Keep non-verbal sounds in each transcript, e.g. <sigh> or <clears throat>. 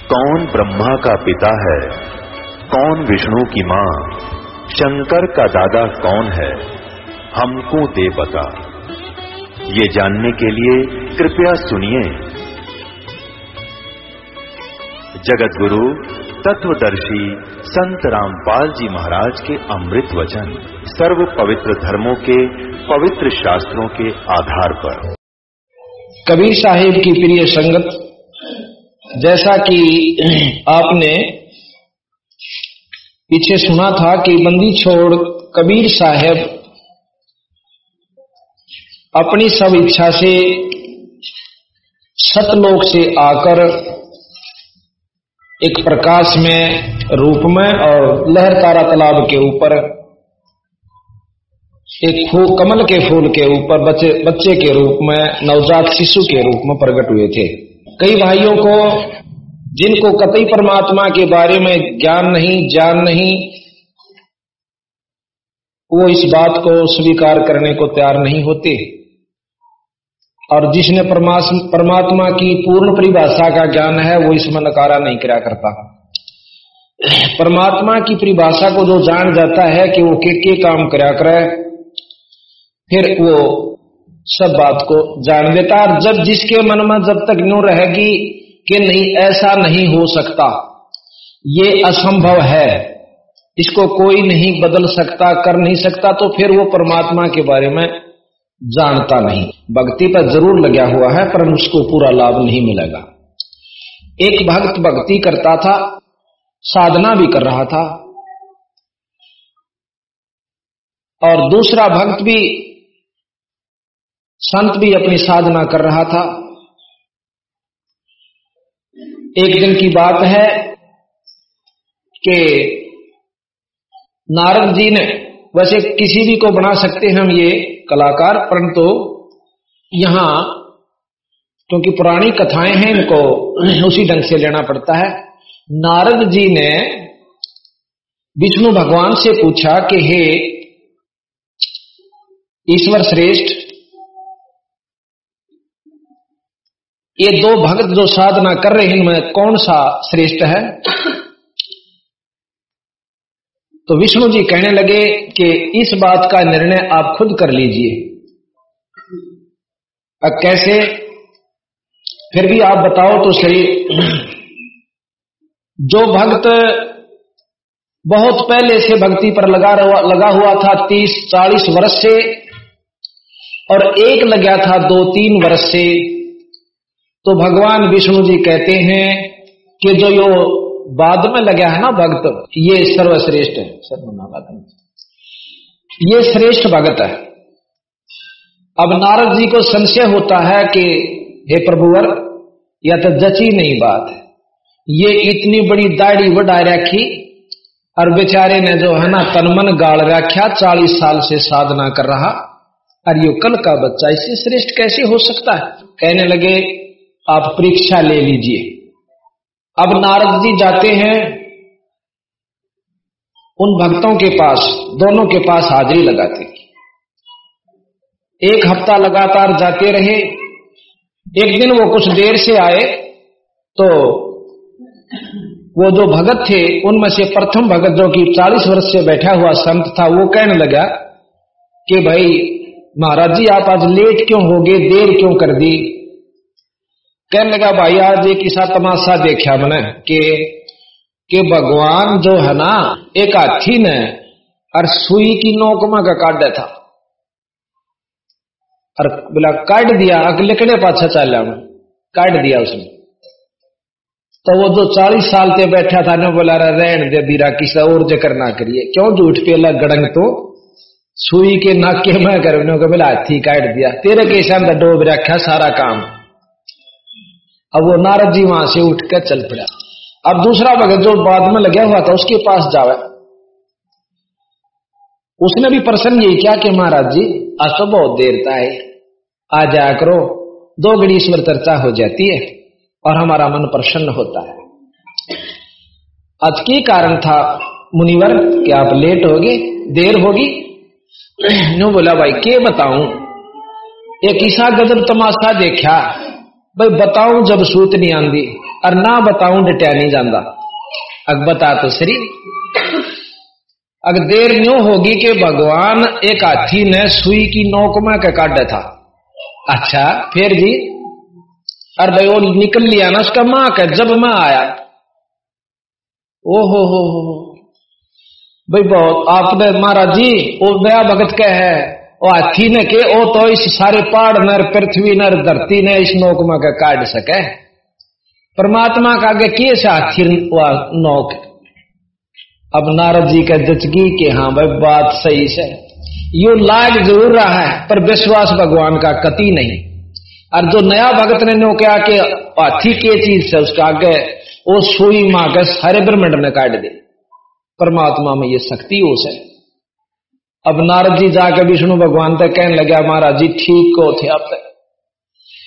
कौन ब्रह्मा का पिता है? कौन विष्णु की माँ? शंकर का दादा कौन है? हमको दे बता। ये जानने के लिए कृपया सुनिए। जगत गुरु तत्वदर्शी संत रामपाल जी महाराज के अमृत वचन सर्व पवित्र धर्मों के, पवित्र शास्त्रों के आधार पर। कबीर साहिब की प्रिय संगत जैसा कि आपने पीछे सुना था कि बंदी छोड़ कबीर साहब अपनी सब इच्छा से सतलोक से आकर एक प्रकाश में, रूप में और लहरतारा तालाब के ऊपर, एक फूल, कमल के फूल के ऊपर बच्चे बच्चे के रूप में, नवजात शिशु के रूप में प्रकट हुए थे। कई भाइयों को, जिनको कतई परमात्मा के बारे में ज्ञान नहीं ज्ञान नहीं, वो इस बात को स्वीकार करने को तैयार नहीं होते। और जिसने परमात्मा की पूर्ण परिभाषा का ज्ञान है, वो इसमें नकारा नहीं करा करता। परमात्मा की परिभाषा को जो जान जाता है कि वो के के काम करा करे, फिर वो सब बात को जान लेता और जब जिसके मन में जब तक न्यू रहेगी कि नहीं, ऐसा नहीं हो सकता। ये असंभव है। इसको कोई नहीं बदल सकता, कर नहीं सकता तो फिर वो परमात्मा के बारे में जानता नहीं। भक्ति पर ज़रूर लगा हुआ है, पर उसको पूरा लाभ नहीं मिलेगा। एक भक्त भक्ति करता था, साधना भी कर रहा था, और दूसरा भक्त भी संत भी अपनी साधना कर रहा था। एक दिन की बात है कि नारद जी ने, वैसे किसी भी को बना सकते हैं हम ये कलाकार, परंतु यहाँ क्योंकि पुरानी कथाएँ हैं, इनको उसी ढंग से लेना पड़ता है। नारद जी ने विष्णु भगवान से पूछा कि हे ईश्वर श्रेष्ठ ये दो भक्त जो साधना कर रहे हैं, इनमें कौन सा श्रेष्ठ है? तो विष्णु जी कहने लगे कि इस बात का निर्णय आप खुद कर लीजिए। अब कैसे? फिर भी आप बताओ तो सही। जो भक्त बहुत पहले से भक्ति पर लगा लगा हुआ था तीस, चालीस वर्ष से, और एक लगा था दो, तीन वर्ष से तो भगवान विष्णु जी कहते हैं कि जो यो बाद में लगा है ना भक्त, ये सर्वश्रेष्ठ है सर्वनाथ ये श्रेष्ठ भगत है। अब नारद जी को संशय होता है कि, हे प्रभुवर या तो जची नहीं बात है। ये इतनी बड़ी दाढ़ी बढ़ा रखी और बेचारे ने जो है ना तनमन गाड़ रखा, चालीस साल से साधना कर रहा, और यो कल का बच्चा, इससे श्रेष्ठ कैसे हो सकता है? कहने लगे आप परीक्षा ले लीजिए। अब नारद जी जाते हैं, उन भक्तों के पास, दोनों के पास हाजिरी लगाते। एक हफ़्ता लगातार जाते रहे, एक दिन वो कुछ देर से आए तो वो जो भगत थे, उनमें से प्रथम भगत जो कि चालीस वर्ष से बैठा हुआ संत था, वो कहने लगा कि भाई, महाराज जी, आप आज लेट क्यों हो गए, देर क्यों कर दी? कहने लगा, भाई, आज एक ऐसा तमाशा देखा मैंने कि कि भगवान जो है ना, एक हाथी ने और सुई की नोक में का काट था। और बोला, काट दिया लिकड़े पाछा चल काट दिया उसने। तो वो जो चालीस साल से बैठा था ना, बोला रहन दे बीरा किसा और ज़िक्र ना करिए। क्यों झूठ पे लग गड़ंग तो? सुई के नाके में कर बोला, हाथी काट दिया। तेरे के अंदर डोब रखा सारा काम। अब वो नारद जी वहाँ से उठ कर चल पड़ा। अब दूसरा भगत जो बाद में लगा हुआ था, उसके पास जावे। उसने भी प्रश्न यही किया कि महाराज जी, आज तो बहुत देर था है। आ जाया करो, दो घड़ी ईश्वर चर्चा हो जाती है और हमारा मन प्रसन्न होता है। आज की कारण था मुनिवर कि आप लेट होगे देर होगी। <clears throat> नो बोला, भाई, के बताऊँ? एक ईसा गजब तमाशा देखा। भाई, बताऊँ जब सूत नहीं आंदी और ना बताऊँ डटिया नहीं जाता अग बता तो सरी। अगर देर न्यू होगी कि भगवान एक हाथी ने सुई की नोक में के काटा था। अच्छा फिर जी और भाई, वो निकल लिया ना उसका माँ का, जब मैं आया। ओ हो हो हो भाई, बहुत आपने, महाराज जी, वो नया भगत का है। हाथी ने के, ओ तो इस सारे पहाड़ नर, पृथ्वी नर, धरती ने इस नोक में काट सके। परमात्मा का आगे के से हाथी नोक? अब नारद जी का जचगी कि हाँ भाई, बात सही से। यू लाग ज़रूर रहा है, पर विश्वास भगवान का कति नहीं। और जो नया भगत ने नो क्या कि हाथी के चीज़ से उसका आगे वो सुई माँ के सारे ब्रह्मंड ने काट दे। परमात्मा में ये शक्ति हो से। अब नारद जी जाकर विष्णु भगवान तक कहने लगे महाराज जी, ठीक को थे आप तक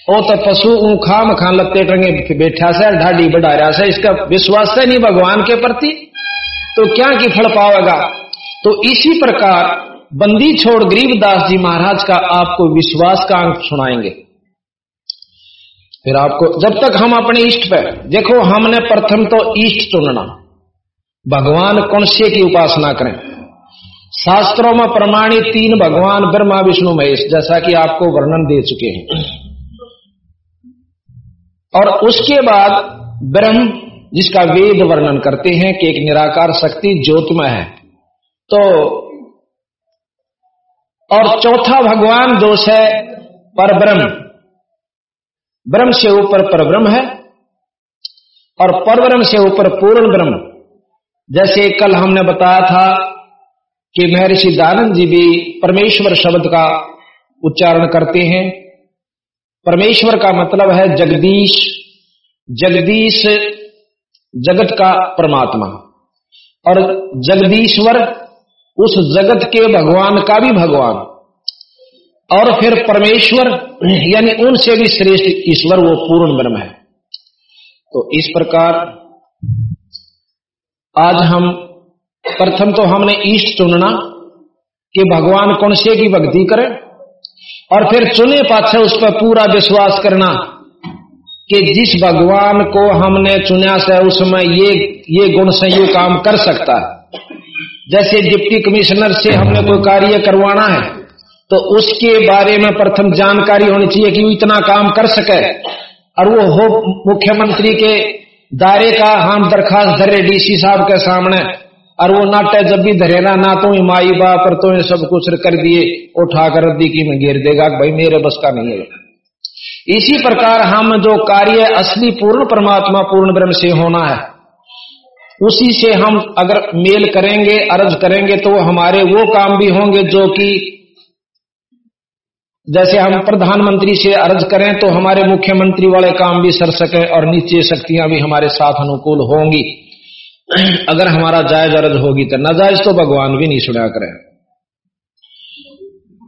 ओ तो पशु ऊ खाम खान लत्ते टंगे बैठा से, ढाडी बढ़ा रहा से, इसका विश्वास है नहीं भगवान के प्रति? तो क्या की फल पाएगा तो इसी प्रकार बंदी छोड़ गरीबदास जी महाराज का आपको विश्वास का अंक सुनाएँगे। फिर आपको, जब तक हम अपने इष्ट पर देखो हमने प्रथम तो इष्ट चुनना। भगवान कौन से की उपासना करें? शास्त्रों में प्रमाणित तीन भगवान ब्रह्मा, विष्णु, महेश, जैसा कि आपको वर्णन दे चुके हैं। और उसके बाद ब्रह्म, जिसका वेद वर्णन करते हैं, कि एक निराकार शक्ति ज्योतिमय है। तो और चौथा भगवान दोष है पर ब्रह्म ब्रह्म से ऊपर पर ब्रह्म है, और पर ब्रह्म से ऊपर पूर्ण ब्रह्म। जैसे कल हमने बताया था कि महर्षि दानंद जी भी परमेश्वर शब्द का उच्चारण करते हैं। परमेश्वर का मतलब है जगदीश जगदीश जगत का परमात्मा। और जगदीश्वर उस जगत के भगवान का भी भगवान। और फिर परमेश्वर, यानी उनसे भी श्रेष्ठ ईश्वर, वो पूर्ण ब्रह्म है। तो इस प्रकार आज हम प्रथम तो हमने ईष्ट चुनना कि भगवान कौन से की भक्ति करे, और फिर चुने पाछे उस पर पूरा विश्वास करना कि जिस भगवान को हमने चुना से उसमें ये ये गुण संयोग काम कर सकता है। जैसे डिप्टी कमिश्नर से हमने कोई कार्य करवाना है तो उसके बारे में प्रथम जानकारी होनी चाहिए कि वो इतना काम कर सके, और वो हो मुख्यमंत्री के दायरे का हम दरखास्त धरे डीसी साहब के सामने और वो नाट्य जब भी धरेना ना तो माई बाप पर तो सब कुछ कर दिए उठाकर रद्दी की में घेर देगा भाई मेरे बस का नहीं है। इसी प्रकार हम जो कार्य असली पूर्ण परमात्मा, पूर्ण ब्रह्म से होना है, उसी से हम अगर मेल करेंगे, अर्ज़ करेंगे तो हमारे वो काम भी होंगे जो कि जैसे हम प्रधानमंत्री से अर्ज़ करें तो हमारे मुख्यमंत्री वाले काम भी सर सके और नीचे शक्तियाँ भी हमारे साथ अनुकूल होंगी। अगर हमारा जायज़ अर्ज़ होगी तो नाजायज तो भगवान भी नहीं सुना करें।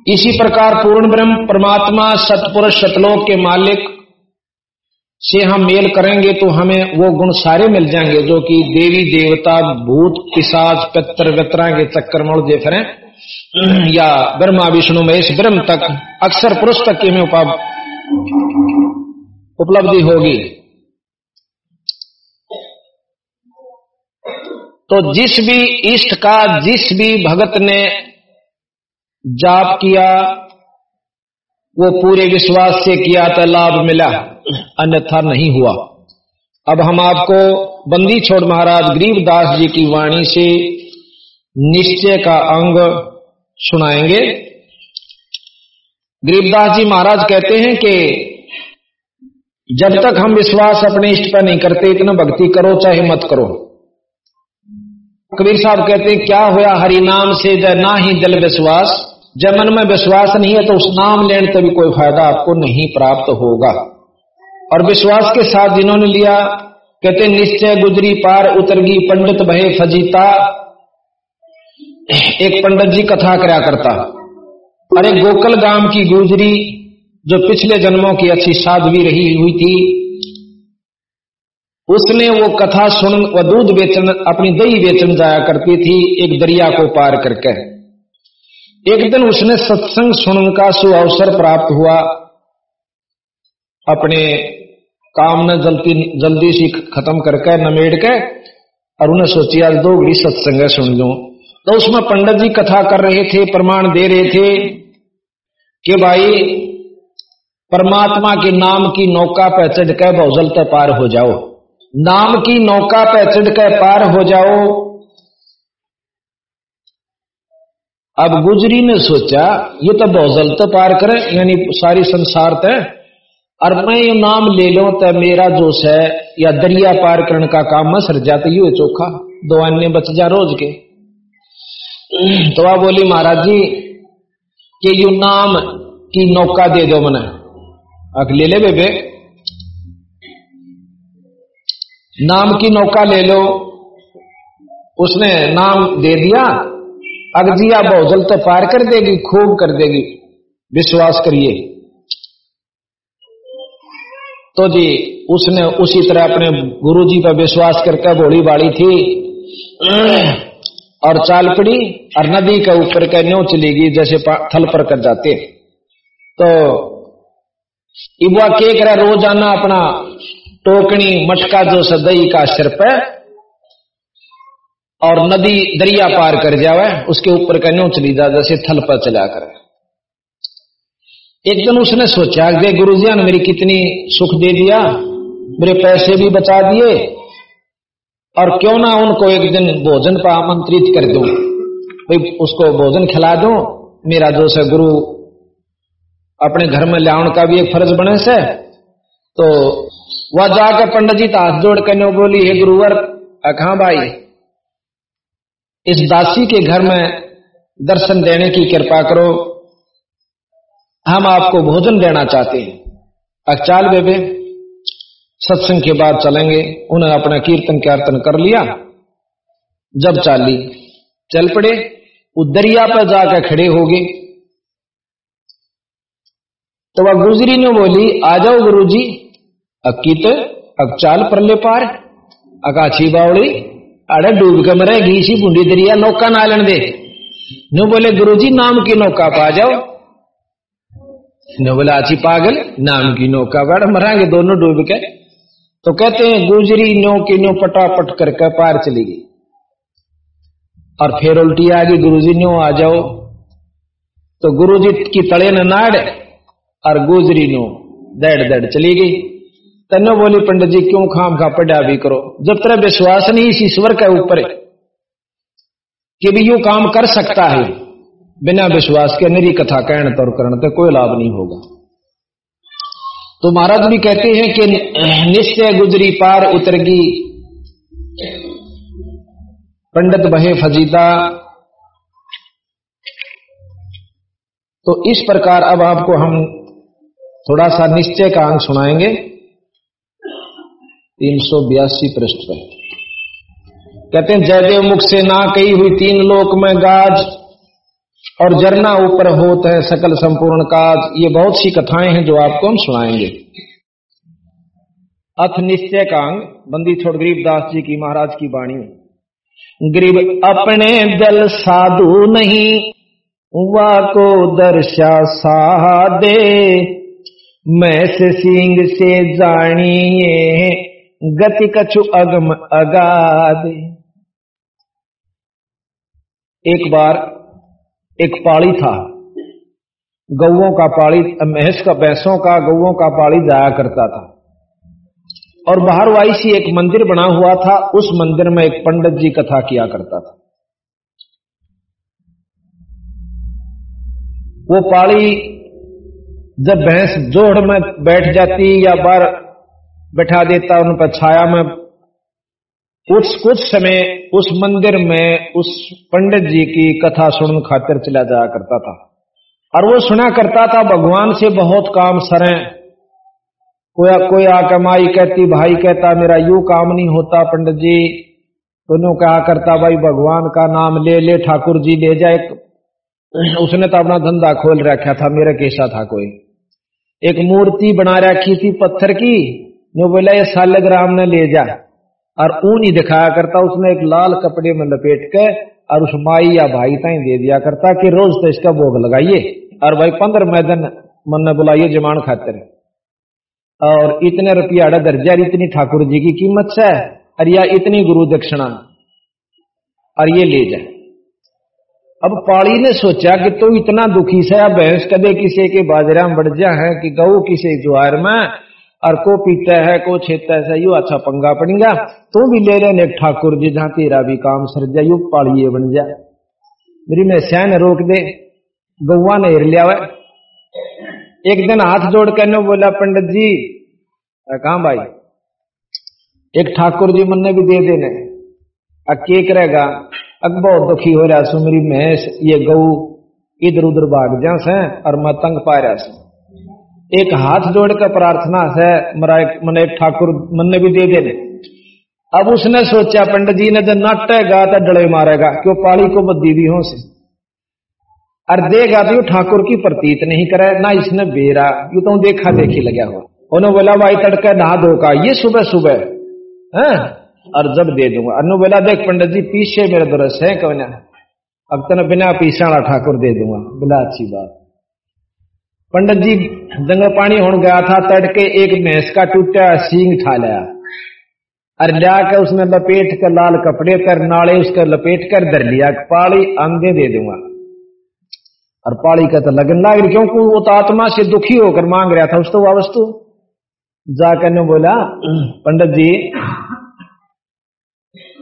इसी प्रकार पूर्ण ब्रह्म, परमात्मा, सतपुरुष, सतलोक के मालिक से हम मेल करेंगे तो हमें वो गुण सारे मिल जाएँगे जो कि देवी, देवता, भूत, पिशाच, पित्र वितरा के चक्कर मोड़ दे फिर या ब्रह्मा, विष्णु, महेश, ब्रह्म तक, अक्सर पुरुष तक की हमें उपलब्धि होगी। तो जिस भी इष्ट का जिस भी भगत ने जाप किया, वो पूरे विश्वास से किया तो लाभ मिला। अन्यथा नहीं हुआ। अब हम आपको बंदी छोड़ महाराज गरीबदास जी की वाणी से निश्चय का अंग सुनाएँगे। गरीबदास जी महाराज कहते हैं कि जब तक हम विश्वास अपने इष्ट पर नहीं करते, इतना भक्ति करो, चाहे मत करो। कबीर साहब कहते हैं, क्या हुआ हरि नाम से? ना ही दिल विश्वास। जब मन में विश्वास नहीं है तो उस नाम लेने से भी कोई फ़ायदा आपको नहीं प्राप्त होगा। और विश्वास के साथ जिन्होंने लिया, कहते निश्चय गुजरी पार उतरगी पंडित भय फजीता। एक पंडित जी कथा करा करता। अरे गोकल गाँव की गुजरी, जो पिछले जन्मों की अच्छी साधवी रही हुई थी उसने वो कथा सुन व दूध बेचन, अपनी दही बेचन जाया करती थी एक दरिया को पार करके। एक दिन उसने सत्संग सुनने का सुअवसर प्राप्त हुआ। अपने काम न जल्दी जल्दी सी खत्म करके नमेड़ के और उन्हें सोची, आज दो घड़ी सत्संग सुन लू। तो उसमें पंडित जी कथा कर रहे थे, प्रमाण दे रहे थे कि भाई, परमात्मा के नाम की नौका पे चढ़ के बहुजल पार हो जाओ। नाम की नौका पे चढ़ के पार हो जाओ। अब गुजरी ने सोचा, ये तो बहुजल तो पार करे, यानी सारी संसार तय और मैं ये नाम ले लो तो मेरा जोश है, या दरिया पार करने का काम में सर जाते यू चोखा, दो अन्य बच जा रोज के। तो आप बोली, महाराज जी, कि यू नाम की नौका दे दो मने। अक ले ले बेबे। नाम की नौका ले लो। उसने नाम दे दिया अगजिया बहुजल तो पार कर देगी, खूब कर देगी। विश्वास करिए। तो जी, उसने उसी तरह अपने गुरुजी पर विश्वास करके भोली बाड़ी थी, और चाल पड़ी और नदी के ऊपर के न्यू चलेगी जैसे थल पर कर जाते। तो इबुआ के करे रोज़ाना अपना टोकनी मटका जो सदई का सिर पे और नदी दरिया पार कर जावे, उसके ऊपर का चली जा, जैसे थल पर चला करे। एक दिन उसने सोचा कि गुरु जी ने मेरी कितनी सुख दे दिया, मेरे पैसे भी बचा दिए, और क्यों ना उनको एक दिन भोजन पर आमंत्रित कर दू। भाई, उसको भोजन खिला दूँ, मेरा जो से गुरु अपने घर में लाउन का भी एक फ़र्ज़ बने से तो वह जाकर पंडित जी हाथ जोड़ कर बोली, हे गुरुवर, अखा भाई, इस दासी के घर में दर्शन देने की कृपा करो। हम आपको भोजन देना चाहते हैं। अचाल बेबे, सत्संग के बाद चलेंगे। उन्हें अपना कीर्तन कीर्तन कर लिया। जब चाली, चल पड़े। वो दरिया पर जाकर खड़े हो गए। तो वह गुजरी ने बोली, आ जाओ गुरु जी अकीत, अब चाल पर। अकाछी बावली अरे डूब के मरे घी सी बूंदी दरिया नौका नालन दे। नो बोले गुरु जी नाम की नौका पा जाओ। नोबलाची पागल, नाम की नौका बड़ मरांगे दोनों डूब के। तो कहते हैं, गुजरी नो की नो पटापट करके पार चली गई। और फिर उल्टी आ गई गुरु जी नो आ जाओ। तो गुरु जी की तड़े न नाड़, और गुजरी नो दड़ दड़ चली गई। तनो बोली पंडित जी क्यों खाम खा पढ़ा भी करो? जब तरह विश्वास नहीं इस ईश्वर के ऊपर कि भी यू काम कर सकता है। बिना विश्वास के मेरी कथा कहण तौर करण तो कोई लाभ नहीं होगा। तो महाराज भी कहते हैं कि निश्चय गुजरी पार उतरगी। पंडित बहे फजीदा। तो इस प्रकार अब आपको हम थोड़ा सा निश्चय का अंग सुनाएँगे। तीन सौ बयासी पृष्ठ पर कहते हैं जयदेव मुख से ना कही हुई तीन लोक में गाज, और जरना ऊपर होत है सकल संपूर्ण काज। ये बहुत सी कथाएँ हैं जो आपको हम सुनाएँगे। अथ निश्चय कांग बंदी छोड़ गरीबदास जी की महाराज की वाणी गरीब अपने दल साधु नहीं वा को दर्शा सादे मैं से सिंह से जानिए गति कछु अगम अगादे एक बार एक पाड़ी था। गौओं का पाड़ी महस का, भैंसों का गौओं का पाड़ी जाया करता था। और बाहर वाई सी एक मंदिर बना हुआ था, उस मंदिर में एक पंडित जी कथा किया करता था। वो पाड़ी जब भैंस जोड़ में बैठ जाती या बार बैठा देता, उन पर छाया में। कुछ कुछ समय उस मंदिर में उस पंडित जी की कथा सुन खातिर चला जाया करता था। और वो सुना करता था, भगवान से बहुत काम सरे। कोई कोई आकर माई कहती, भाई कहता, मेरा यू काम नहीं होता पंडित जी। तो कहा करता, भाई भगवान का नाम ले ले, ठाकुर जी, ले जाए उसने तो अपना धंधा खोल रखा था, मेरा कैसा था कोई। एक मूर्ति बना रखी थी पत्थर की। जो बोला, ये सालग्राम ने ले जा। और ऊन ही दिखाया करता, उसने एक लाल कपड़े में लपेट के और उस माई या भाई ताई दे दिया करता कि रोज तो इसका भोग लगाइए। और भाई पंद्रह मैदन मन ने बुलाइए जमान खातिर। और इतने रुपया दर्जा इतनी ठाकुर जी की कीमत से, और या इतनी गुरु दक्षिणा। और ये ले जाए अब पाड़ी ने सोचा कि तू तो इतना दुखी से भैंस कदे किसी के बाजरा में बढ़ जा है कि गऊ किसी ज्वार में और को पीता है, को छेता है यू अच्छा पंगा पड़ेगा। तू भी ले लेने ठाकुर जी, जहाँ तेरा भी काम सर जा यू पाड़िए बन जा। मेरी मैं सैन रोक दे, गौवा ने हिर लिया एक दिन हाथ जोड़ कर बोला, पंडित जी कहा भाई? एक ठाकुर जी मन ने भी दे देने। अब के करेगा अब बहुत दुखी हो रहा सु, मेरी ये गऊ इधर उधर भाग जा और मैं तंग पा रहा सु। एक हाथ जोड़ कर प्रार्थना मन एक ठाकुर मन ने भी दे दे अब उसने सोचा, पंडित जी, ने जब नाटेगा तो डले मारेगा, क्यों पाली को बदी भी हो से? और देगा तो ठाकुर की प्रतीत नहीं करे, ना इसने बेरा, यू तो देखा देखी लगा हुआ। उन्होंने बोला भाई तड़का नहा धो का ये सुबह सुबह। है? और जब दे दूँगा। अनु बोला, देख पंडित जी, पीछे मेरे दुरस है, कौन अब तो बिना पीछा ठाकुर दे दूँगा। बोला, अच्छी बात पंडित जी दंगा पानी होने गया था, तड़के एक भैंस का टूटा सींग ठा लिया। और के उसने लपेट कर लाल कपड़े कर नाले उसका लपेट कर धर लिया पाली आंधे दे दूँगा। और पाली का तो लगन लाग रही, क्योंकि वो तो आत्मा से दुखी होकर मांग रहा था, उस तो वस्तु जाकर ने बोला, पंडित जी,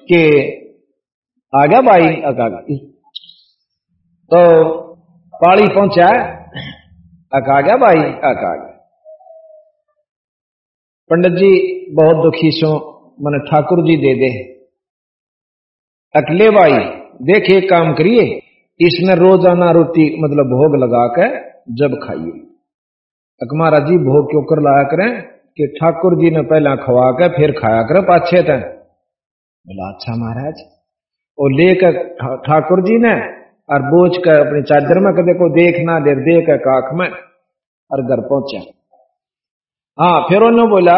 के आ गया भाई अका तो पाड़ी पहुँचा अका गया भाई अका गया। पंडित जी बहुत दुखी सो मन ठाकुर जी दे दे। अकले भाई देखे काम करिए इसमें रोज़ाना रोटी मतलब भोग लगा के जब खाइए। अकमारा जी भोग क्यों कर लाया करें कि ठाकुर जी ने पहला खवा के फिर खाया करें पाछे तक। बोला अच्छा महाराज। और लेकर ठाकुर जी ने और बोझ कर अपनी चादर में कदे को देखना दे दे कर काख में और घर पहुँचा। हाँ फिर उन्होंने बोला,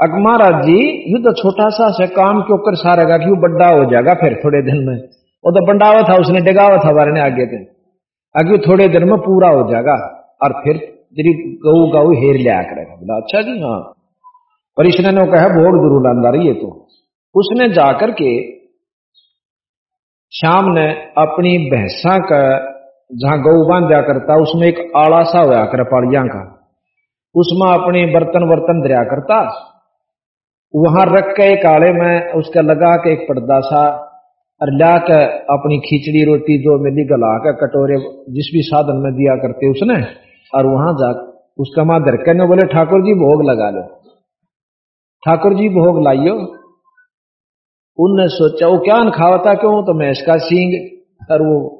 अग महाराज जी, यू तो छोटा सा से काम क्यों कर सारेगा क्यों बड्डा हो जाएगा फिर थोड़े दिन में? वो तो बंडावा था, उसने डिगावा था वारे ने आगे थे अगे थोड़े दिन में पूरा हो जाएगा और फिर तेरी गऊ गऊ हेर लिया करेगा। बोला अच्छा जी हाँ। पर इसने ने कहा, भोग ज़रूर लांदा रही है तो। उसने जाकर के शाम ने अपनी भैंसा का जहाँ गौ बांधा करता, उसमें एक आड़ा सा होया कर का। उसमें अपने बर्तन वर्तन दरिया करता। वहाँ रख के एक आड़े में उसका लगा के एक पर्दा सा और ला के अपनी खिचड़ी, रोटी जो मिली गला के कटोरे जिस भी साधन में दिया करते उसने, और वहाँ जा उसका माँ धरके ने बोले, ठाकुर जी, भोग लगा लो। ठाकुर जी, भोग लाइयो। उनने सोचा, वो क्या खावता क्यों? तो मैं इसका सींग और वो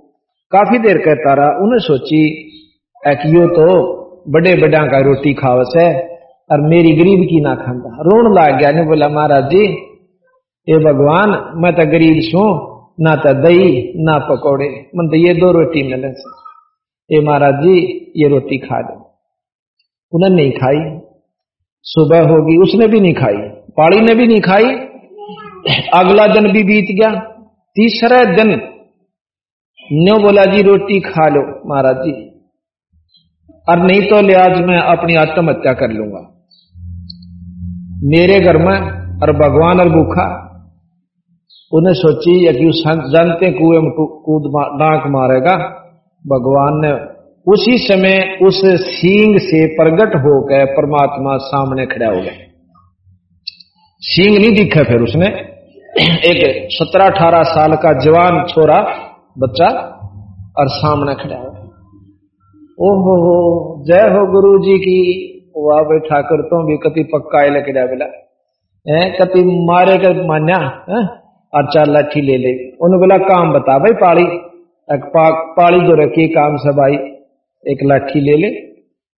काफ़ी देर कहता रहा उन्हें सोची यो तो बड़े बड़ा का रोटी खावस है, और मेरी गरीब की ना खाता रोन लाग गया ने बोला, महाराज जी ये भगवान, मैं तो गरीब छू, ना तो दही, ना पकौड़े, मन तो ये दो रोटी मिले ये महाराज जी, ये रोटी खा दो। उन्हें नहीं खाई। सुबह होगी, उसने भी नहीं खाई पाड़ी ने भी नहीं खाई। अगला दिन भी बीत गया। तीसरा दिन न्यो बोला, जी, रोटी खा लो, महाराज जी। और नहीं तो लिहाज मैं अपनी आत्महत्या कर लूँगा। मेरे घर में और भगवान और भूखा, उन्हें सोची या कि जानते कुएँ में कूद डांक मारेगा, भगवान ने उसी समय उस सींग से प्रगट होकर परमात्मा सामने खड़ा हो गए। सींग नहीं दिखा फिर उसने। एक सत्रह अठारह साल का जवान छोरा बच्चा और सामने खड़ा हो। ओहो हो जय हो गुरु जी की। वाह भाई ठाकुर तो भी कति पक्का है लकड़ा बोला। है कति मारे कर मान्या है और चार लाठी ले ले। उन्होंने बोला काम बता भाई पाड़ी एक पा, पाड़ी जो रखी काम सब आई। एक लाठी ले ले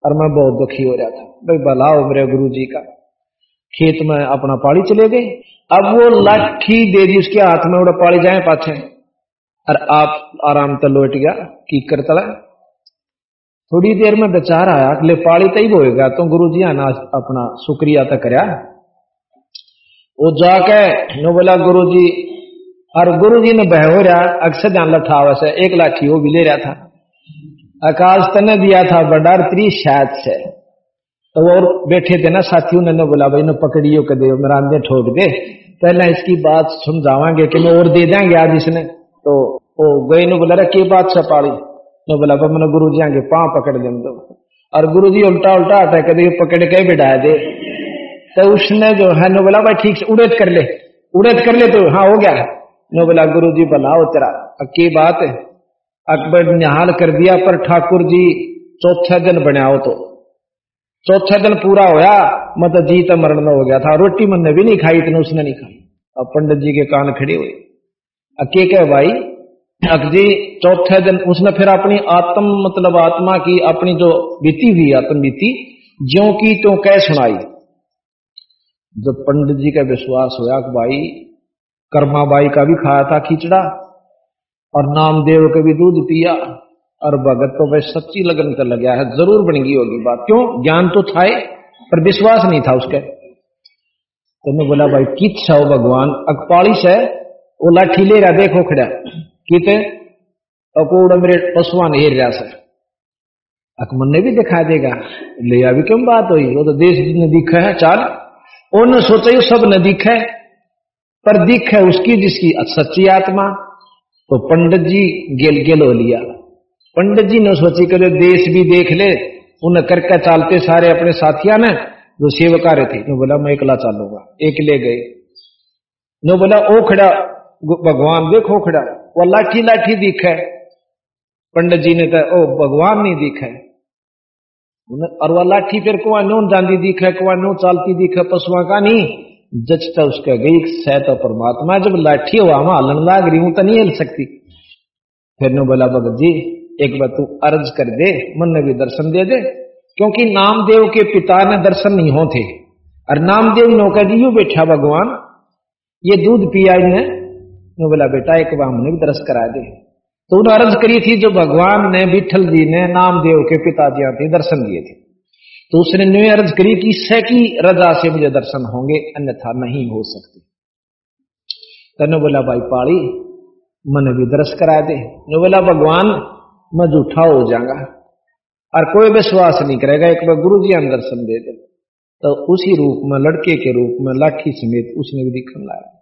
और मैं बहुत दुखी हो रहा था। भाई भला हो मेरे गुरु जी का। खेत में अपना पाड़ी चले गए। अब वो लाठी दे दी उसके हाथ में उड़ा पाड़ी जाए पाछे। और आप आराम तो लौट गया की कर तला। थोड़ी देर में बेचार आया, अगले पाड़ी तई होएगा तो गुरु जी आना अपना शुक्रिया तो कर वो जाके नो बोला, गुरु जी, और गुरु जी ने बह हो रहा, अक्सर जान लठा वैसे, एक लाठी वो भी ले रहा था। आकाश तने दिया था बडार त्री शायद से। तो और बैठे थे ना, साथियों ने बोला, भाई ने पकड़ियो के दे मेरा ठोक दे। पहले इसकी बात समझावांगे कि मैं और दे देंगे आज इसने। तो वो गए ने बोला की बात से पाली। ने बोला मैंने गुरु जी आगे पाँव पकड़ दे दो। और गुरु जी उल्टा उल्टा आता है, कभी पकड़ के बिठा दे। तो उसने जो है नो बोला भाई ठीक से उड़ेद कर ले। उड़ेद कर ले तो हाँ हो गया। नो बोला गुरु जी बनाओ तेरा। की बात है? अकबर निहाल कर दिया, पर ठाकुर जी चौथे दिन बनाओ तो। चौथा दिन पूरा होया, मत जीत मरण हो गया था। रोटी मन ने भी नहीं खाई, इतने उसने नहीं खाई। अब पंडित जी के कान खड़े हुए। अके कह भाई अक जी चौथे दिन उसने फिर अपनी आत्म मतलब आत्मा की अपनी जो बीती हुई आत्म बीती, ज्यो की तो कह सुनाई। जब पंडित जी का विश्वास होया कि भाई, कर्मा बाई का भी खाया था खिचड़ा, और नामदेव का भी दूध पिया, और भगत तो भाई सच्ची लगन कर लग गया है, ज़रूर बन गई होगी बात। क्यों? ज्ञान तो था पर विश्वास नहीं था उसके। तो बोला, भाई कित हो भगवान? अकपालिश है वो लाठी ले रहा, देखो खड़ा। कित? अकोड़ मेरे पशुआन हेर रहा से अकमन ने भी दिखा देगा, ले अभी क्यों बात हुई? वो तो देश ने दिखा है, चाल। उन्होंने सोचा सब न दिखा। है पर दिख है उसकी जिसकी सच्ची आत्मा। तो पंडित जी गेल गेल हो लिया। पंडित जी ने सोची कर देश भी देख ले। उन्हें करके चालते सारे अपने साथिया ने, जो सेवकारे थे। नो बोला, मैं एकला चालूँगा। एक ले गए। नो बोला, ओ खड़ा भगवान देखो खड़ा वो लाठी लाठी दिख। पंडित जी ने कहा ओ भगवान नहीं दिखा। और वह लाठी फिर कुआ नो जाती दिख, कुआ नो चालती दिख, पशुआ का नहीं। जचता उसका गई सह तो परमात्मा, जब लाठी हुआ वहाँ हलन लाग रही हूँ तो नहीं हिल सकती। फिर नो बोला, भगत जी, एक बार तू अर्ज़ कर दे मन ने भी दर्शन दे दे, क्योंकि नामदेव के पिता ने दर्शन नहीं होते। और नामदेव नौका जी, यू बैठा भगवान, ये दूध पिया इन्हें बोला, बेटा, एक बार हमने भी दर्श करा दे। तो उन्हें अर्ज़ करी थी, जो भगवान ने विठल जी ने, नामदेव के पिताजी आते दर्शन दिए थे। तो उसने न्यू अर्ज़ करी कि स की रजा से मुझे दर्शन होंगे, अन्यथा नहीं हो सकते। तने बोला, भाई पाड़ी मन भी दर्श करा दे। बोला, भगवान, मैं झूठा हो जाऊँगा और कोई विश्वास नहीं करेगा, एक बार गुरु जी दर्शन दे दे। तो उसी रूप में, लड़के के रूप में, लाठी समेत उसने भी दिखन लाया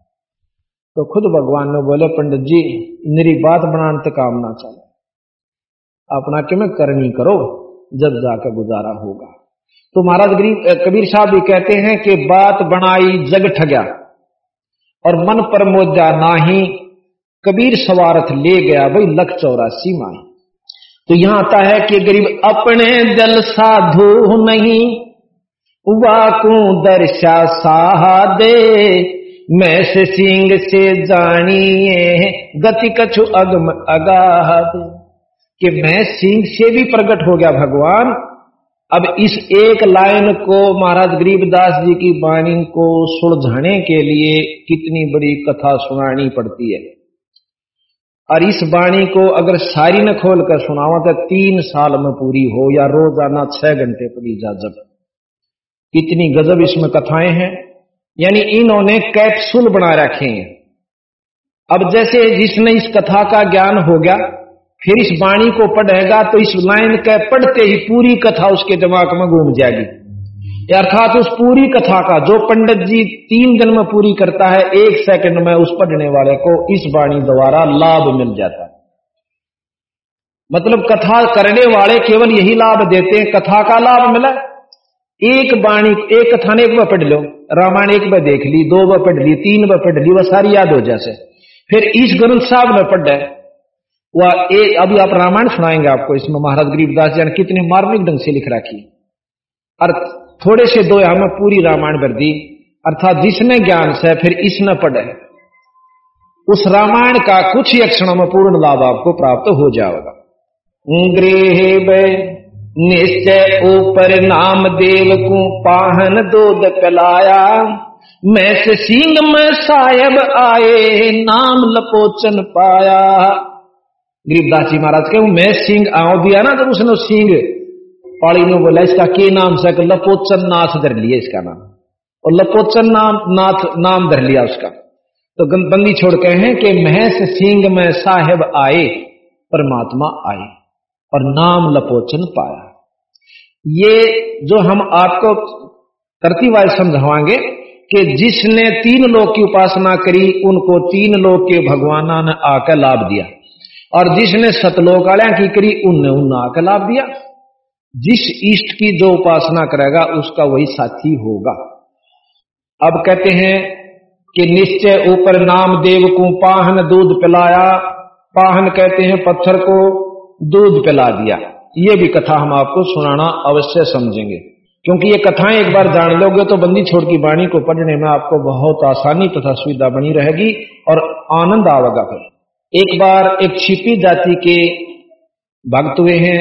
तो खुद भगवान ने बोले, पंडित जी, मेरी बात बनाने तक काम ना चले। अपना क्यों करनी करो, जब जाकर गुजारा होगा? तो महाराज गरीब कबीर साहब भी कहते हैं कि बात बनाई, जग ठग्या। और मन पर मोजा नाही, कबीर सवारथ ले गया भाई लख चौरासी माही। तो यहाँ आता है कि गरीब अपने दल साधु नहीं, वाकू दर्शा साहा दे मैं से सिंह से जानिए गति कछु अगम अगाह कि मैं सिंह से भी प्रकट हो गया भगवान। अब इस एक लाइन को महाराज गरीबदास जी की वाणी को सुलझाने के लिए कितनी बड़ी कथा सुनानी पड़ती है। और इस वाणी को अगर सारी न खोल कर सुनावा तो तीन साल में पूरी हो या रोज़ाना छह घंटे पड़ी जा जब। इतनी गजब इसमें कथाएँ हैं। यानी इन्होंने कैप्सूल बना रखे हैं। अब जैसे जिसने इस कथा का ज्ञान हो गया, फिर इस वाणी को पढ़ेगा तो इस लाइन के पढ़ते ही पूरी कथा उसके दिमाग में घूम जाएगी। अर्थात उस पूरी कथा का, जो पंडित जी तीन दिन में पूरी करता है, एक सेकंड में उस पढ़ने वाले को इस वाणी द्वारा लाभ मिल जाता है। मतलब कथा करने वाले केवल यही लाभ देते हैं, कथा का लाभ मिला। एक वाणी, एक कथा ने एक पढ़ लो। रामायण एक बार देख ली, दो बार पढ़ ली, तीन बार पढ़ ली, वह सारी याद हो जैसे फिर इस ग्रंथ साहब में पढ़, वह एक अभी आप रामायण सुनाएँगे आपको, इसमें महाराज गरीबदास जी ने कितने मार्मिक ढंग से लिख रखी। अर्थ थोड़े से दो यहाँ में पूरी रामायण भर दी, अर्थात जिसने ज्ञान से फिर इसने पढ़े। उस रामायण का कुछ ही अक्षणों में पूर्ण लाभ आपको प्राप्त हो जाएगा। निश्चय ऊपर नाम देव को पाहन दूध पिलाया मैं से सिंह में साहेब आए, नाम लपोचन पाया। गरीबदास जी महाराज के मैं सिंह, आओ दिया ना जब उसने सिंह। पाड़ी ने बोला, इसका के नाम से? लपोचन नाथ धर लिया इसका नाम। और लपोचन नाम, नाथ, नाम धर लिया उसका। तो बंदी छोड़ के हैं कि महेश सिंह में साहेब आए, परमात्मा आए, और नाम लपोचन पाया। ये जो हम आपको तरतीवाज समझावाएँगे कि जिसने तीन लोग की उपासना करी, उनको तीन लोग के भगवान ने आकर लाभ दिया। और जिसने सतलोक वाल्या की करी, उनने उन आकर लाभ दिया। जिस इष्ट की जो उपासना करेगा, उसका वही साथी होगा। अब कहते हैं कि निश्चय ऊपर नाम देव को पाहन दूध पिलाया। पाहन कहते हैं पत्थर को दूध पिला दिया। ये भी कथा हम आपको सुनाना अवश्य समझेंगे। क्योंकि ये कथाएँ एक बार जान लोगे तो बंदी छोड़ की वाणी को पढ़ने में आपको बहुत आसानी तथा सुविधा बनी रहेगी और आनंद आवेगा फिर। एक बार एक छिपी जाति के भक्त हुए हैं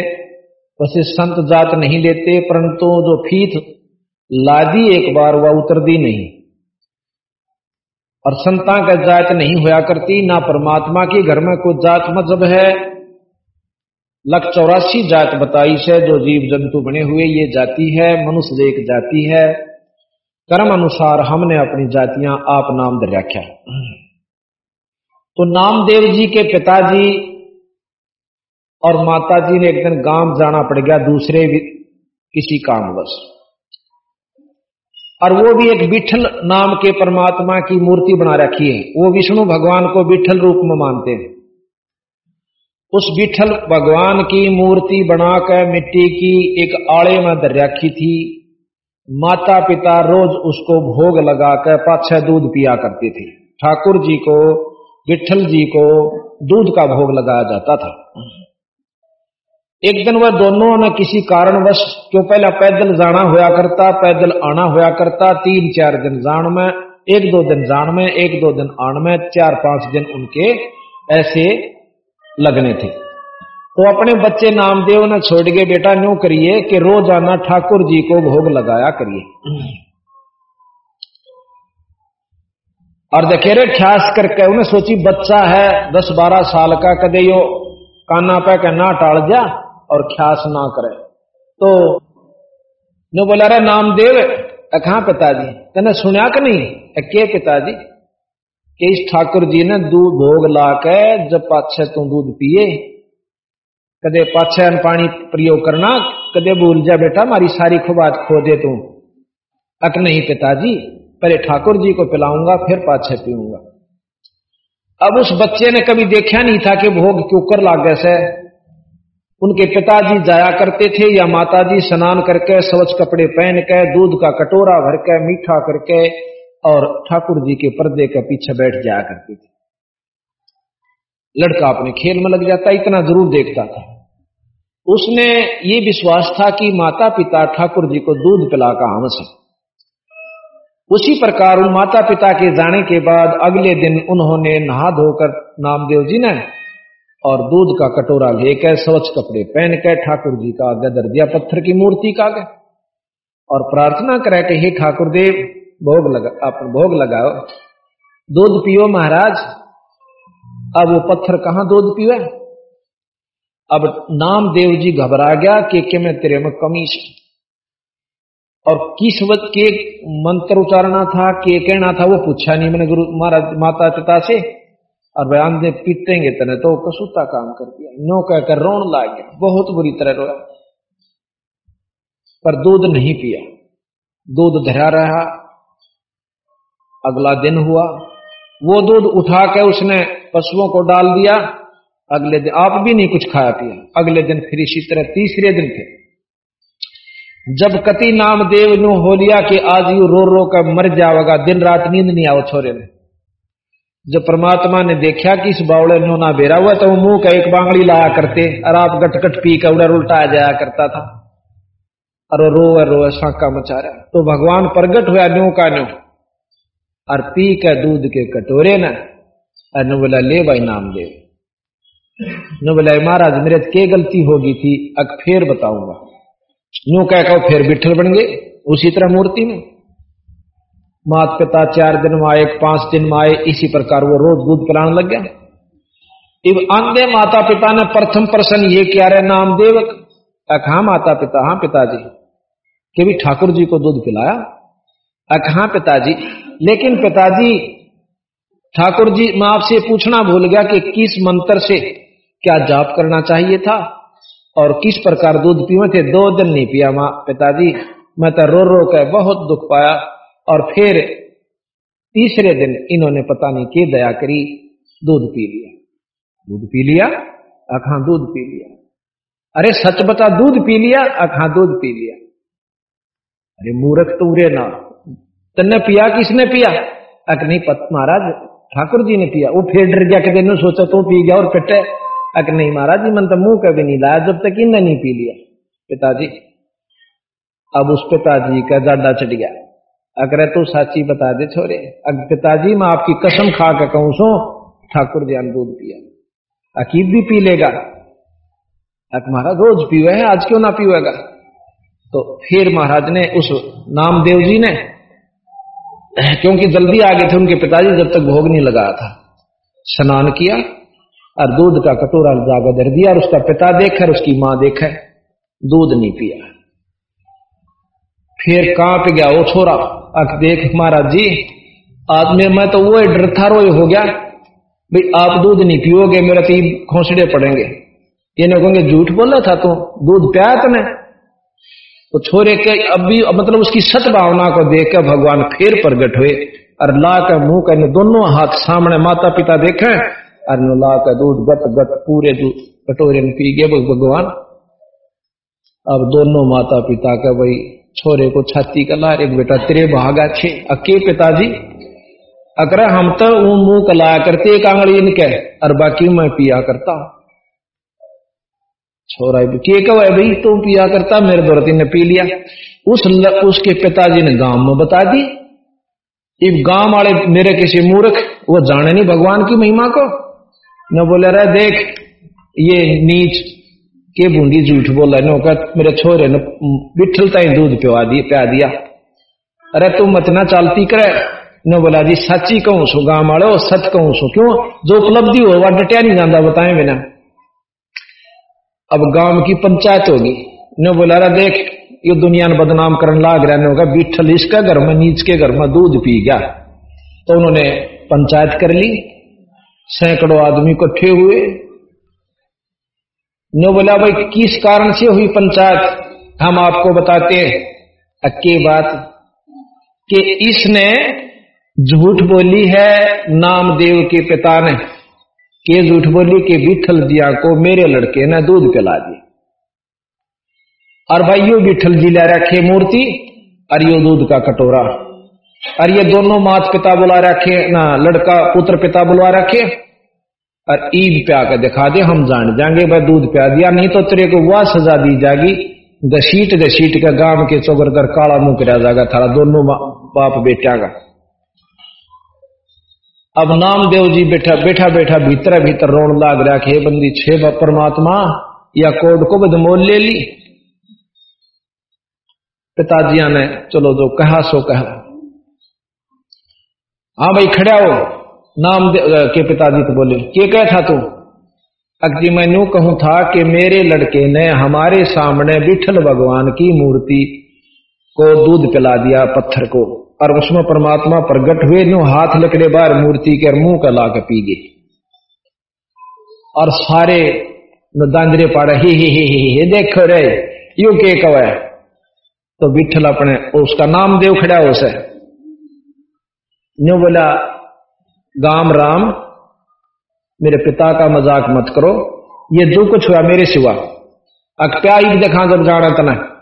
वैसे संत जात नहीं लेते, परंतु जो फीत लादी एक बार वह उतर दी नहीं। और संता का जात नहीं होया करती, ना परमात्मा के घर में कोई जात मज़हब है लख चौरासी जात बताई है, जो जीव जंतु बने हुए ये जाति है, मनुष्य एक जाति है। कर्म अनुसार हमने अपनी जातियाँ आप नाम रखा तो नामदेव जी के पिताजी और माता जी ने एक दिन गाँव जाना पड़ गया दूसरे किसी कामवश। और वो भी एक विठल नाम के परमात्मा की मूर्ति बना रखी है। वो विष्णु भगवान को विठल रूप में मानते हैं। उस विठल भगवान की मूर्ति बनाकर मिट्टी की एक आड़े में रखी थी। माता पिता रोज उसको भोग लगाकर पाछे दूध पिया करते थे। ठाकुर जी को विठल जी को दूध का भोग लगाया जाता था। एक दिन वह दोनों ने किसी कारणवश, क्यों पहला पैदल जाना होया करता, पैदल आना होया करता तीन चार दिन जान में, एक दो दिन जान में, एक दो दिन आन में चार पाँच दिन उनके ऐसे लगने थे। तो अपने बच्चे नामदेव ने छोड़ के, बेटा, न्यू करिए कि रोज़ाना ठाकुर जी को भोग लगाया करिए। और दखेरे ख्यास करके उन्हें सोची, बच्चा है दस बारह साल का, कदे यो काना पे के ना टाल जा और ख्यास ना करे। तो नो बोला रे नामदेव कहा पिताजी? तेने सुनिया कि नहीं? के पिताजी? कि इस ठाकुर जी ने दूध भोग ला के जब पाछे तू दूध पिए, कदे पाछे पानी प्रयोग करना, कदे भूल जा, बेटा, मारी सारी खुबात खो दे तू। अक नहीं पिताजी, पहले ठाकुर जी को पिलाऊँगा, फिर पाछे पीऊँगा। अब उस बच्चे ने कभी देखा नहीं था कि भोग क्यों कर लागे से। उनके पिताजी जाया करते थे, या माताजी स्नान करके स्वच्छ कपड़े पहन के, दूध का कटोरा भर के, मीठा करके और ठाकुर जी के पर्दे के पीछे बैठ जाया करती थी। लड़का अपने खेल में लग जाता, इतना ज़रूर देखता था। उसने ये विश्वास था कि माता पिता ठाकुर जी को दूध पिला का हमस है। उसी प्रकार उन माता पिता के जाने के बाद अगले दिन उन्होंने नहा धोकर नामदेव जी ने और दूध का कटोरा लेकर स्वच्छ कपड़े पहन कर ठाकुर जी का आगे दर दिया पत्थर की मूर्ति का आगे। और प्रार्थना करे कि हे ठाकुर देव भोग लगा, आप भोग लगाओ। दूध पियो महाराज। अब वो पत्थर कहाँ दूध पियो अब नाम देव जी घबरा गया कि के मैं तेरे में कमी से। और किस वक्त के मंत्र उचारना था, के कहना था, वो पूछा नहीं मैंने गुरु महाराज, माता पिता से। और बयान दे पीटेंगे तने तो कसूता काम कर दिया। नो कहकर रोन ला गया बहुत बुरी तरह रोया। पर दूध नहीं पिया। दूध धरा रहा अगला दिन हुआ। वो दूध उठा के उसने पशुओं को डाल दिया। अगले दिन आप भी नहीं कुछ खाया पिया। अगले दिन फिर इसी तरह तीसरे दिन थे। जब कति नामदेव नु हो लिया कि आज यू रो रो कर मर जाएगा दिन रात नींद नहीं आओ छोरे ने जब परमात्मा ने देखा कि इस बावड़े नो ना बेरा हुआ तो वो मुँह का एक बांगड़ी लाया करते और आप गटगट पी कर उड़र उल्टा जाया करता था। अरे रो रो साका मचा रहा। तो भगवान प्रगट हुआ न्यू का न्यू और पी के दूध के कटोरे न, और नु बोला ले भाई नाम दे नु बोला महाराज, मेरे के गलती होगी थी अब फिर बताऊँगा। न्यू कह कहो, फिर बिठल बन गए, उसी तरह मूर्ति में। मात पिता चार दिन में आए पाँच दिन में आए इसी प्रकार वो रोज दूध पिलाने लग गया इब अंधे माता पिता ने प्रथम प्रश्न ये क्या रहे नामदेव कहा माता पिता हाँ पिताजी। कि भी ठाकुर जी को दूध पिलाया? अकहा पिताजी लेकिन पिताजी ठाकुर जी, मैं आपसे पूछना भूल गया कि किस मंत्र से क्या जाप करना चाहिए था और किस प्रकार दूध पीवे थे? दो दिन नहीं पिया माँ पिताजी। मैं तो रो रो कर बहुत दुख पाया और फिर तीसरे दिन इन्होंने पता नहीं के दया करी, दूध पी लिया। दूध पी लिया? अखा दूध पी लिया। अरे, सच बता, दूध पी लिया? अखा दूध पी लिया। अरे, मूर्ख तो उरे ना। तन्ने पिया, किसने पिया? अक नहीं, पत महाराज, ठाकुर जी ने पिया। वो फिर डर गया कि सोचा तू पी गया और पिटे। अक नहीं, महाराज जी, मन तो मुँह कभी नहीं लाया, जब तक इन्हें नहीं पी लिया। पिताजी, अब उस पिताजी का जाडा चढ़ गया। अगर तू साची बता दे छोरे। अग पिताजी, मैं आपकी कसम खा कर कहूँ सो, ठाकुर जी ने दूध पिया। अकीब भी पी लेगा। अक महाराज, रोज पीवे है, आज क्यों ना पीवेगा? तो फिर महाराज ने उस नामदेव जी ने <clears throat> क्योंकि जल्दी आ गए थे उनके पिताजी, जब तक भोग नहीं लगाया था। स्नान किया और दूध का कटोरा जागा धर दिया और उसका पिता देखा उसकी माँ देखा, दूध नहीं पिया। फिर काँप गया वो छोरा अख देख महाराज जी, आज में तो वो डर था रो हो गया। भाई, आप दूध नहीं पियोगे, मेरा तीन खोसड़े पड़ेंगे। ये नहीं कहेंगे, झूठ बोला था तू, दूध प्याया तने? तो छोरे के अब भी मतलब उसकी सत भावना को देख कर भगवान फिर प्रगट हुए। और ला कर मुँह कर दोनों हाथ सामने माता पिता देखे। और ला कर दूध गट गट पूरे कटोरे में पी गए भगवान। अब दोनों माता पिता का भाई छोरे को छाती कला एक बेटा तेरे भागा छे अके पिताजी? अगर हम तो मुँह कलाया करते, एक आंगड़ी इनके, और बाकी मैं पिया करता छोरा के कब है भाई तू पिया करता मेरे दौरती ने पी लिया। उस ल, उसके पिताजी ने गाँव में बता दी इब गाँव वाले मेरे किसी मूर्ख वो जाने नहीं भगवान की महिमा को। न बोले रहे देख ये नीच के बूंदी झूठ बोला? नो का मेरे छोरे ने बिठलता ही दूध पिवा दिया प्या दिया। अरे तू मत ना चालती करे। न बोला जी सच्ची कहूँ सु गाँव वाले सच कहूँ सु क्यों? जो उपलब्धि हो वह डटिया नहीं जाता बताए बिना। अब गाँव की पंचायत होगी। न बोला रहा देख, ये दुनिया ने बदनाम करने लाग रहा होगा बिठल इसका घर में, नीच के घर में दूध पी गया। तो उन्होंने पंचायत कर ली। सैकड़ों आदमी इकट्ठे हुए। नो बोला, भाई, किस कारण से हुई पंचायत? हम आपको बताते हैं। बात कि इसने झूठ बोली है, नामदेव के पिता ने। के झूठ बोली कि विठल दिया को मेरे लड़के ने दूध पिला दी। और भाई, यो विठल जी ले रखे मूर्ति, और यो दूध का कटोरा। और ये दोनों मात पिता बुला रखे, ना, लड़का पुत्र पिता बुला रखे, और ईद प्या कर दिखा दे, हम जान जाएँगे, भाई, दूध प्या दिया, नहीं तो तेरे को वह सजा दी जाएगी घसीट घसीट का गाँव के चौकर कर काला मुँह करा जाएगा थारा दोनों बाप बेटा का। अब नामदेव जी बैठा बैठा बैठा, भीतर भीतर रोन लाग रहा हे बंदी, छे परमात्मा, या कोड को बदमोल ले ली? पिताजिया ने, चलो जो कहा, सो कहा। हाँ भाई, खड़ा हो। नाम के पिताजी तो बोले, के कह था तू? अक्जी मैं यूँ कहूँ था कि मेरे लड़के ने हमारे सामने विठल भगवान की मूर्ति को दूध पिला दिया पत्थर को और उसमें परमात्मा प्रगट हुए नो हाथ लकड़े बार मूर्ति के मुँह का ला पी गए और सारे दांजरे पाड़े ही ही ही ही, ही देखो रे यू के कव है? तो विठल अपने उसका नाम देव खड़ा उसे न्यू बोला गाम राम मेरे पिता का मज़ाक मत करो ये जो कुछ हुआ मेरे सिवा ईद देखा जब जाना तना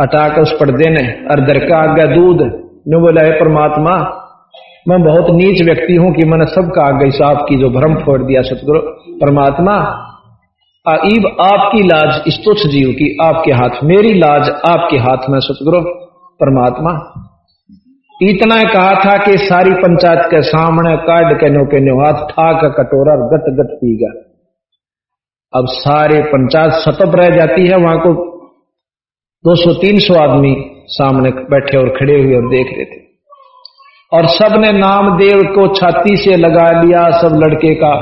अटाक उस पर्दे ने और दर का आज्ञा दूध। ने बोला, है परमात्मा, मैं बहुत नीच व्यक्ति हूँ कि मैंने सबका आज्ञा साहब की जो भ्रम फोड़ दिया। सतगुरु, परमात्मा ईब आपकी लाज इस जीव की, आपके हाथ, मेरी लाज आपके हाथ में सतगुरु। परमात्मा, इतना कहा था कि सारी पंचायत के सामने काट के नो के नो हाथ ठाक कटोरा गट गट पी गया। अब सारे पंचायत सतप रह जाती है, वहाँ को 200-300 आदमी सामने बैठे और खड़े हुए और देख रहे थे। और सबने नामदेव को छाती से लगा लिया, सब लड़के का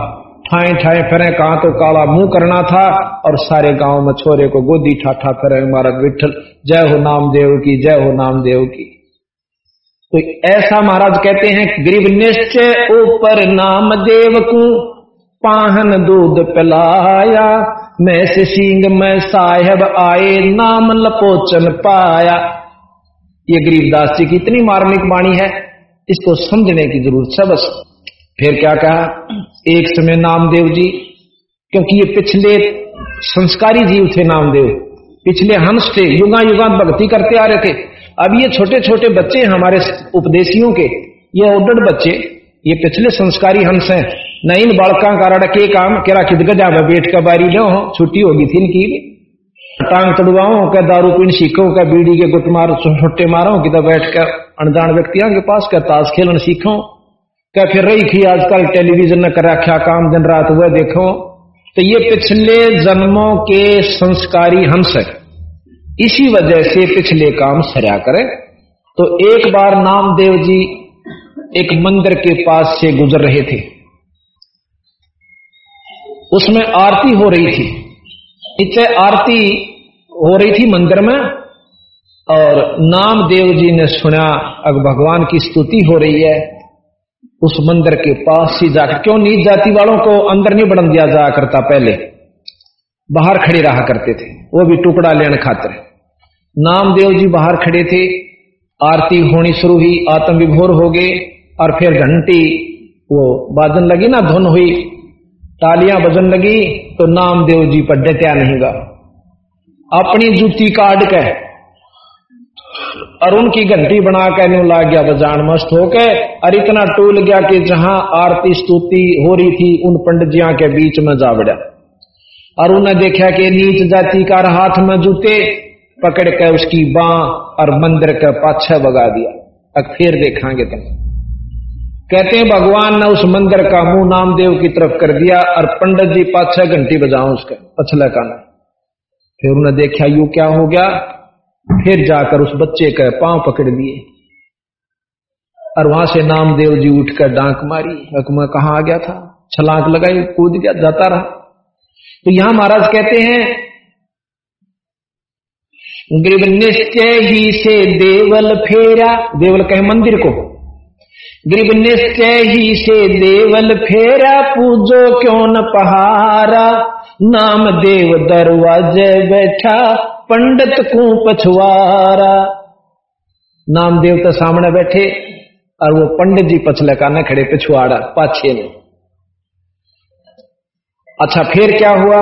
ठाए ठाए फिरे कहा तो काला मुँह करना था और सारे गाँव में छोरे को गोदी ठाठा फिरे महाराज विठल जय हो नामदेव की, जय हो नामदेव की। तो ऐसा महाराज कहते हैं, गरीब निश्चय ऊपर नामदेव को पाहन दूध पिलाया मैं से सिंह में साहेब आए, नाम लपोचन पाया। ये गरीबदास जी की इतनी मार्मिक वाणी है, इसको समझने की ज़रूरत है बस। फिर क्या कहा? एक समय नामदेव जी, क्योंकि ये पिछले संस्कारी जीव थे नामदेव। पिछले हंस थे, युगा युगा भक्ति करते आ रहे थे। अब ये छोटे छोटे बच्चे हमारे उपदेशियों के, ये उड्ड बच्चे, ये पिछले संस्कारी हंस हैं। न इन बालका का काम केरा खिद गजा बैठ कर बारी लो छुट्टी होगी थी इनकी टांग तड़वाओ क्या दारू पीन सीखो क्या बीड़ी के गुट मारो छुट्टे मारो कि बैठ कर अनजान व्यक्तियों के पास क्या ताश खेलन सीखो। क्या फिर रही थी आजकल टेलीविज़न ने कर रखा काम, दिन रात हुआ देखो। तो ये पिछले जन्मों के संस्कारी हंस है। इसी वजह से पिछले काम सरया करे। तो एक बार नामदेव जी एक मंदिर के पास से गुजर रहे थे। उसमें आरती हो रही थी। इसे आरती हो रही थी मंदिर में और नामदेव जी ने सुना, अब भगवान की स्तुति हो रही है। उस मंदिर के पास ही जाकर, क्यों नीच जाति वालों को अंदर नहीं बढ़न दिया जाया करता पहले? बाहर खड़े रहा करते थे। वो भी टुकड़ा लेने खातर। नामदेव जी बाहर खड़े थे। आरती होनी शुरू हुई आत्म विभोर हो गए और फिर घंटी, वो बादन लगी ना, धुन हुई। तालियाँ बजन लगी तो नामदेव जी पर डटा नहीं गा अपनी जूती काट के और उनकी घंटी बना के न्यू लाग गया बजान मस्त होके। और इतना टूल गया कि जहाँ आरती स्तुति हो रही थी, उन पंडित जिया के बीच में जा बढ़ा। और उन्हें देखा कि नीच जाति का हाथ में जूते पकड़ के उसकी बां और मंदिर के पाछे बगा दिया। अब फिर देखांगे तुम कहते हैं, भगवान ने उस मंदिर का मुँह नामदेव की तरफ़ कर दिया और पंडित जी पाँच छह घंटी बजाओ उसका पछले का फिर उन्हें देखा, यू क्या हो गया? फिर जाकर उस बच्चे का पाँव पकड़ लिए और वहाँ से नामदेव जी उठकर डांक मारी। मैं कहा आ गया था? छलांक लगाई, कूद गया, जाता रहा। तो यहाँ महाराज कहते हैं निश्चय ही से देवल फेरा। देवल कहे, मंदिर को। ग्रीब निश्चय ही से देवल फेरा, पूजो क्यों न पहारा? नाम देव दरवाजे बैठा, पंडित को पछुआरा नामदेव तो सामने बैठे, और वो पंडित जी पछले का न खड़े पिछुआड़ा पाछे में। अच्छा फिर क्या हुआ?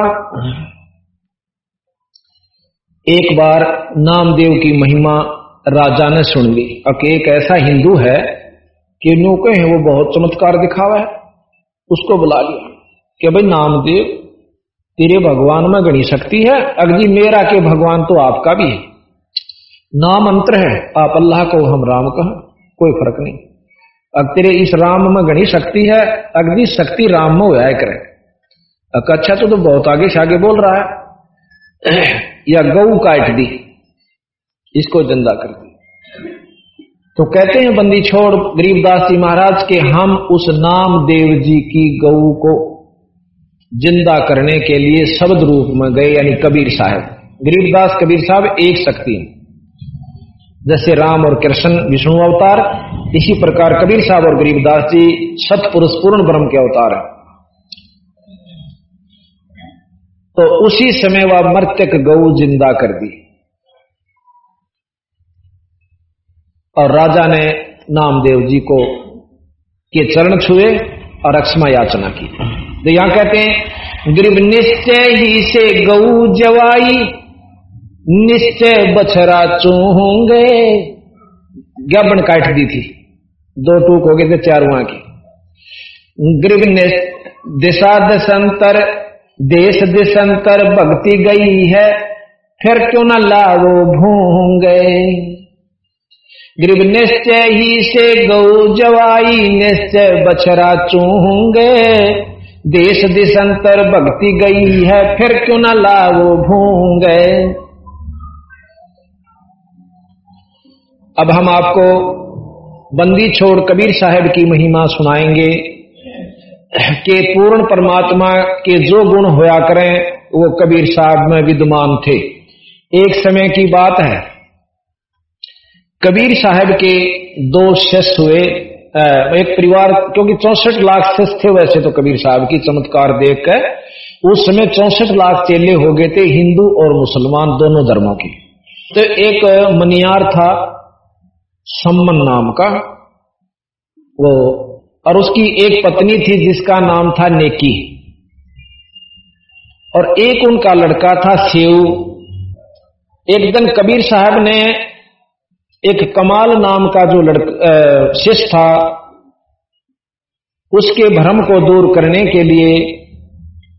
एक बार नामदेव की महिमा राजा ने सुन ली। और एक ऐसा हिंदू है कि नौके हैं वो बहुत चमत्कार दिखावा है। उसको बुला लिया कि भाई नामदेव तेरे भगवान में गणी शक्ति है अगली मेरा के भगवान तो आपका भी है। नाम अंतर है आप अल्लाह को हम राम कह कोई फ़र्क नहीं। अब तेरे इस राम में गणी शक्ति है अग्नि शक्ति राम में व्याय करे। अच्छा तो, तो बहुत आगे आगे बोल रहा है। <clears throat> या गऊ काट दी इसको ज़िंदा कर दी। तो कहते हैं, बंदी छोड़ गरीबदास जी महाराज के हम उस नाम देव जी की गऊ को ज़िंदा करने के लिए शब्द रूप में गए, यानी कबीर साहब। गरीबदास कबीर साहब एक शक्ति जैसे राम और कृष्ण विष्णु अवतार, इसी प्रकार कबीर साहब और गरीबदास जी सतपुरुष पूर्ण ब्रह्म के अवतार हैं। तो उसी समय वह मर्त्यक गऊ ज़िंदा कर दी। और राजा ने नामदेव जी को के चरण छुए और अक्षमा याचना की। तो यहाँ कहते हैं गरीब निश्चय ही से गऊ जवाई, निश्चय बछरा चूहोंगे। ज्ञापन काट दी थी? दो टूक हो गए थे, चार वहाँ की। गरीब दिशा दशंतर, देश दिशंतर भक्ति गई है, फिर क्यों ना लावो भूँगे? ग्रीब निश्चय ही से गौ जवाई निश्चय बछरा चूहोंगे। देश दिशंतर भक्ति गई है, फिर क्यों ना लाओ भूँगे। अब हम आपको बंदी छोड़ कबीर साहब की महिमा सुनाएँगे, कि पूर्ण परमात्मा के जो गुण होया करें, वो कबीर साहब में विद्यमान थे। एक समय की बात है कबीर साहब के दो शिष्य हुए एक परिवार, क्योंकि चौसठ लाख शिष्य थे वैसे तो कबीर साहब की चमत्कार देख कर उस समय चौसठ लाख चेले हो गए थे, हिंदू और मुसलमान दोनों धर्मों के। तो एक मनियार था, सम्मन नाम का, वो, और उसकी एक पत्नी थी जिसका नाम था नेकी। और एक उनका लड़का था सेव एक दिन कबीर साहब ने एक कमाल नाम का जो लड़का शिष्य था, उसके भ्रम को दूर करने के लिए,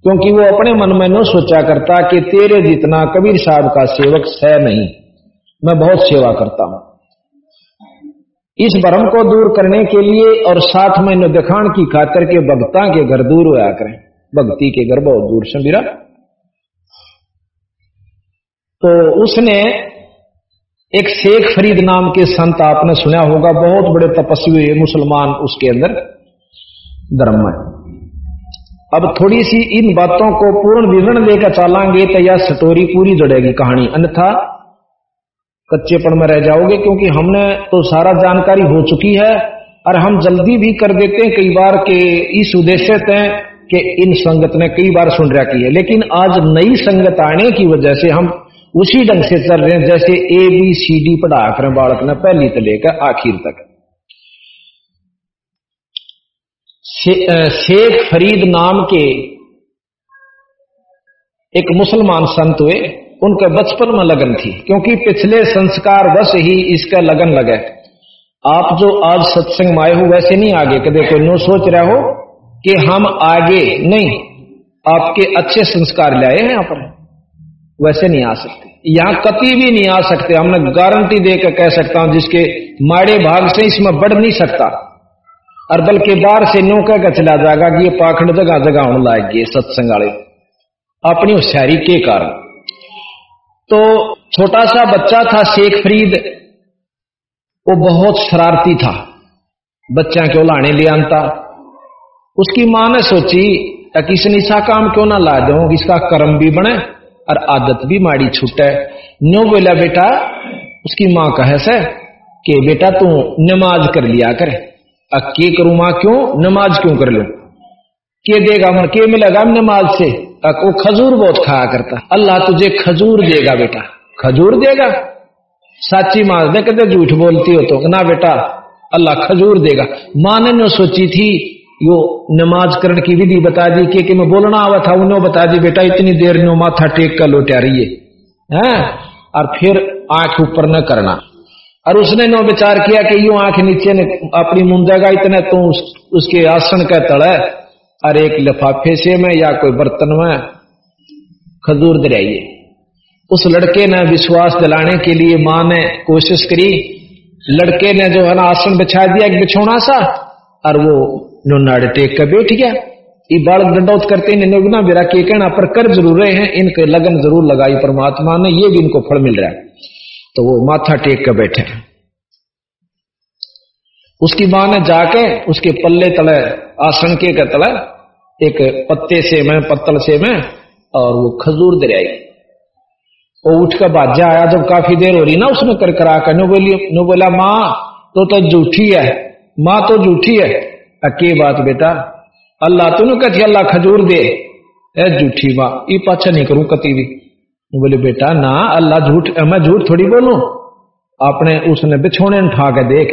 क्योंकि वो अपने मन में न सोचा करता कि तेरे जितना कबीर साहब का सेवक है नहीं, मैं बहुत सेवा करता हूँ। इस भ्रम को दूर करने के लिए और साथ में दिखाण की खातर के भक्ता के घर दूर होया करें। भक्ति के घर बहुत दूर से मेरा तो उसने एक शेख फरीद नाम के संत आपने सुना होगा, बहुत बड़े तपस्वी मुसलमान उसके अंदर धर्म है अब थोड़ी सी इन बातों को पूर्ण विवरण लेकर चलांगे तो यह स्टोरी पूरी जुड़ेगी कहानी। अन्यथा कच्चेपन में रह जाओगे, क्योंकि हमने तो सारा जानकारी हो चुकी है और हम जल्दी भी कर देते हैं कई बार के इस उद्देश्य से कि इन संगत ने कई बार सुन रखी है। लेकिन आज नई संगत आने की वजह से हम उसी ढंग से चल रहे हैं जैसे ए बी सी डी पढ़ा कर बालक ने पहली तो लेकर आखिर तक। शेख फरीद नाम के एक मुसलमान संत हुए, उनके बचपन में लगन थी, क्योंकि पिछले संस्कार बस ही इसका लगन लगे। आप जो आज सत्संग में आए हो, वैसे नहीं आगे, कभी कोई नो सोच रहे हो कि हम आगे नहीं, आपके अच्छे संस्कार लाए हैं यहाँ पर। वैसे नहीं आ सकते। यहाँ कति भी नहीं आ सकते। हमने गारंटी देकर कह सकता हूँ, जिसके माड़े भाग से इसमें बढ़ नहीं सकता। और बल्कि बाहर से नो कह चला जाएगा कि ये पाखंड जगह जगह होने लाएगी सत्संग वाले। अपनी होशियारी के कारण। तो छोटा सा बच्चा था, शेख फरीद। वो बहुत शरारती था। बच्चा क्यों लाने ले आता। उसकी माँ ने सोची किस निशा काम क्यों ना ला दो इसका कर्म भी बने। और आदत भी माड़ी छूटे। न्यो बोला, बेटा, उसकी माँ कहे से कि, बेटा, तू नमाज़ कर लिया कर। अब के करूँ माँ क्यों? नमाज़ क्यों कर लो? के देगा मन? के मिलेगा नमाज़ से? वो खजूर बहुत खाया करता। अल्लाह तुझे खजूर देगा, बेटा। खजूर देगा? साची माँ कहते, झूठ बोलती हो तो। ना बेटा, अल्लाह खजूर देगा। माँ ने सोची थी यो नमाज़ करण की विधि बता दी कि, कि मैं बोलना आवा था उन्होंने बता दी बेटा इतनी देर नो माथा टेक कर लोटा रही है। और फिर आँख ऊपर न करना। और उसने नो विचार किया कि यू आँख नीचे ने अपनी मुंदेगा इतने तो उस, उसके आसन का तड़ है और एक लिफाफे से में या कोई बर्तन में खजूर दिलाइए। उस लड़के ने विश्वास दिलाने के लिए माँ ने कोशिश करी। लड़के ने जो है ना आसन बिछा दिया एक बिछोना सा और वो नाड़े टेक कर बैठ गया ये दंडौत करते निगना मेरा के कहना पर कर ज़रूर रहे हैं, इनके लगन ज़रूर लगाई परमात्मा ने, ये भी इनको फल मिल रहा है। तो वो माथा टेक कर बैठे उसकी माँ ने जाके उसके पल्ले तले, आसन के का तले, एक पत्ते से में, पत्तल से में, और वो खजूर दे आई वो उठ बाजा आया, जब काफ़ी देर हो रही ना उसने कर करा कर नो बोली नो बोला माँ तो तो झूठी है, माँ तो झूठी है। अके बात बेटा। अल्लाह तू कथी अल्लाह खजूर दे। ए झूठी वाह ये पाछा नहीं करूँ कति भी बोले, बेटा, ना, अल्लाह झूठ मैं झूठ थोड़ी बोलू? अपने उसने बिछोने ठा के देख।